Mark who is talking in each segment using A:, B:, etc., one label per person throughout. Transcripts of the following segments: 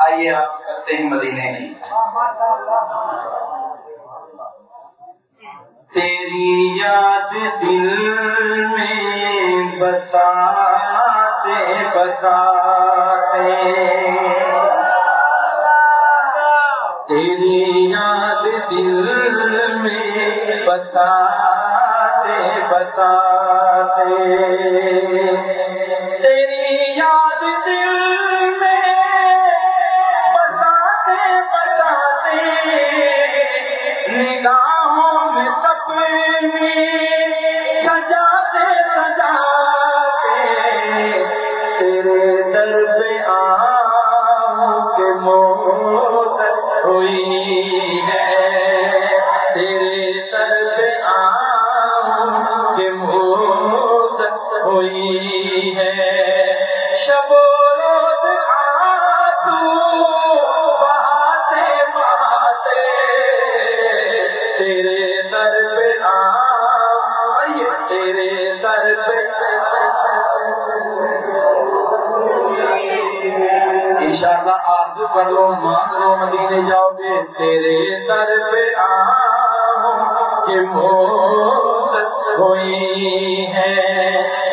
A: آئیے آپ کرتے ہیں مدینے کی۔ تیری یاد دل میں بساتے بساتے۔ تیری یاد دل میں بساتے بساتے۔ ہوئی ہے۔ شب و روز آنسو بہاتے بہاتے تیرے در پہ آئیے، تیرے در پہ انشاءاللہ آرزو کر لو مان لو مدینے جاؤ گے، تیرے در پہ آؤں کہ موت ہوئی ہے۔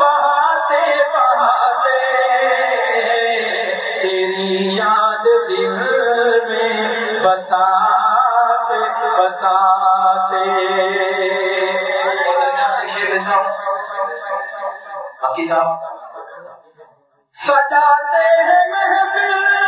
A: بہاتے بہاتے تیری یاد دل میں بساتے بساتے صاحب سجاتے ہیں محفل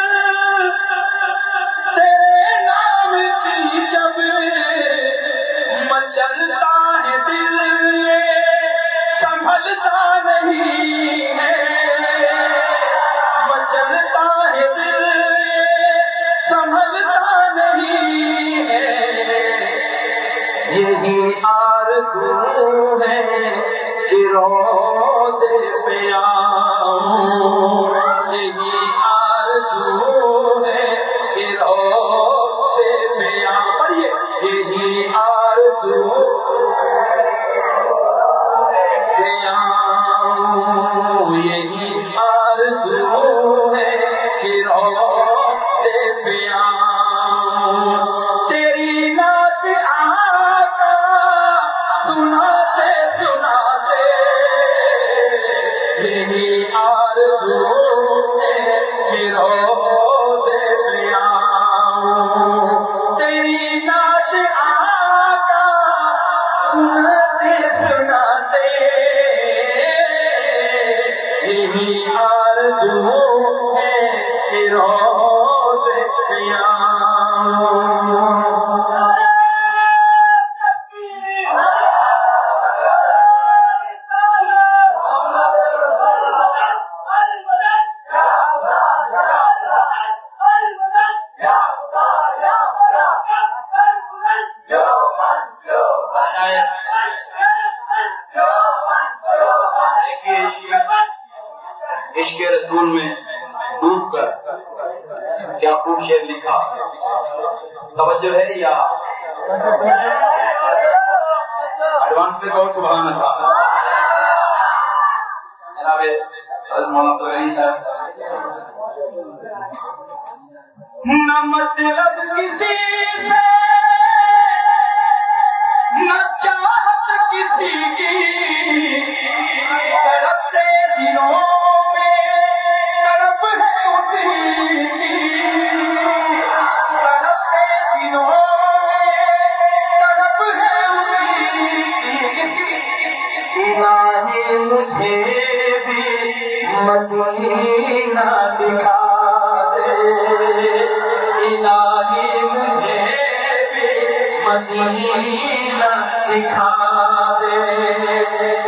A: یہی آرزو ہے کہ روزے پہ آؤں عشق رسول میں ڈوب کر کیا خوب شیر لکھا۔ توجہ ہے یا ایڈوانس میں کہو سبحان اللہ۔ جناب حضرت مولانا عبد صاحب۔ نہ مطلب کسی سے، نہ چاہت کسی کی۔ مدینہ دکھا دے۔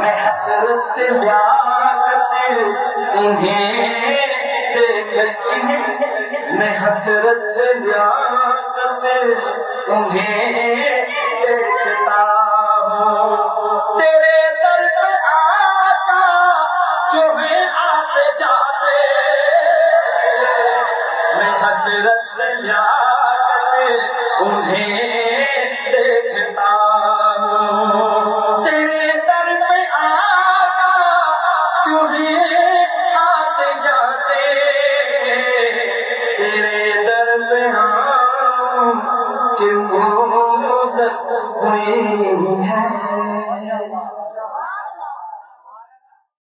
A: میں حسرت سے جانتے تمہیں میں حسرت انہیں انہیں